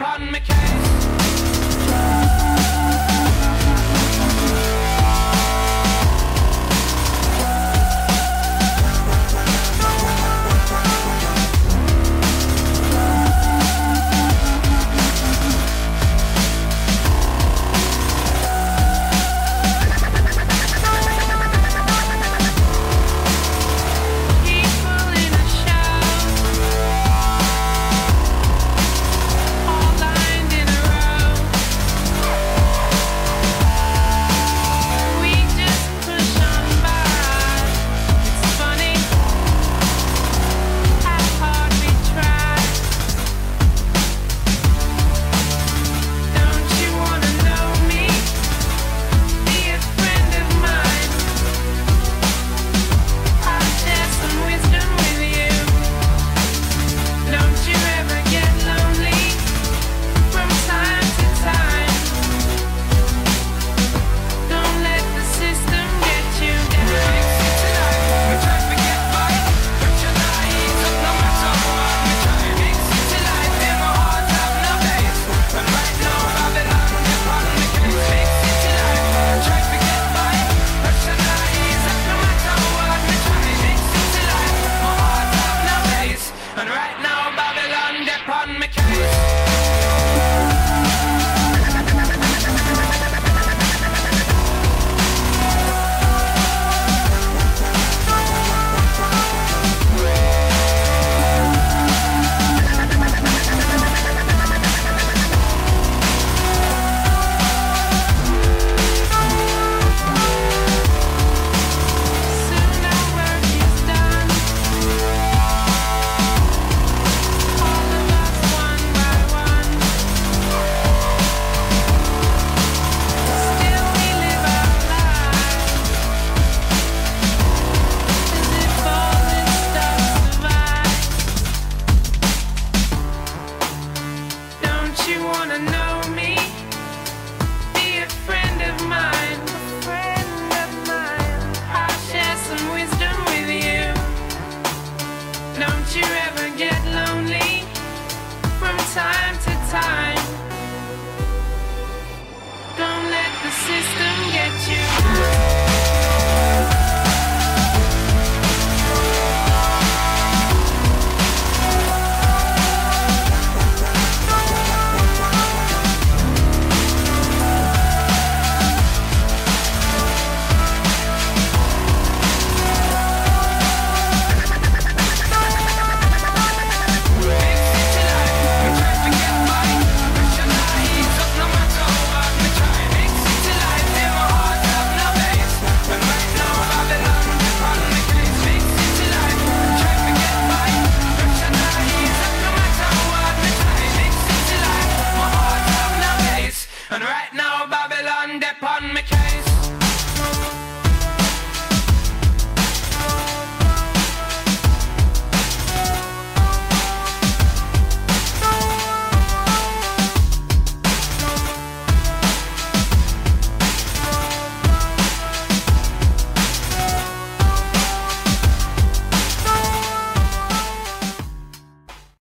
Babylon, my case. you wanna know me?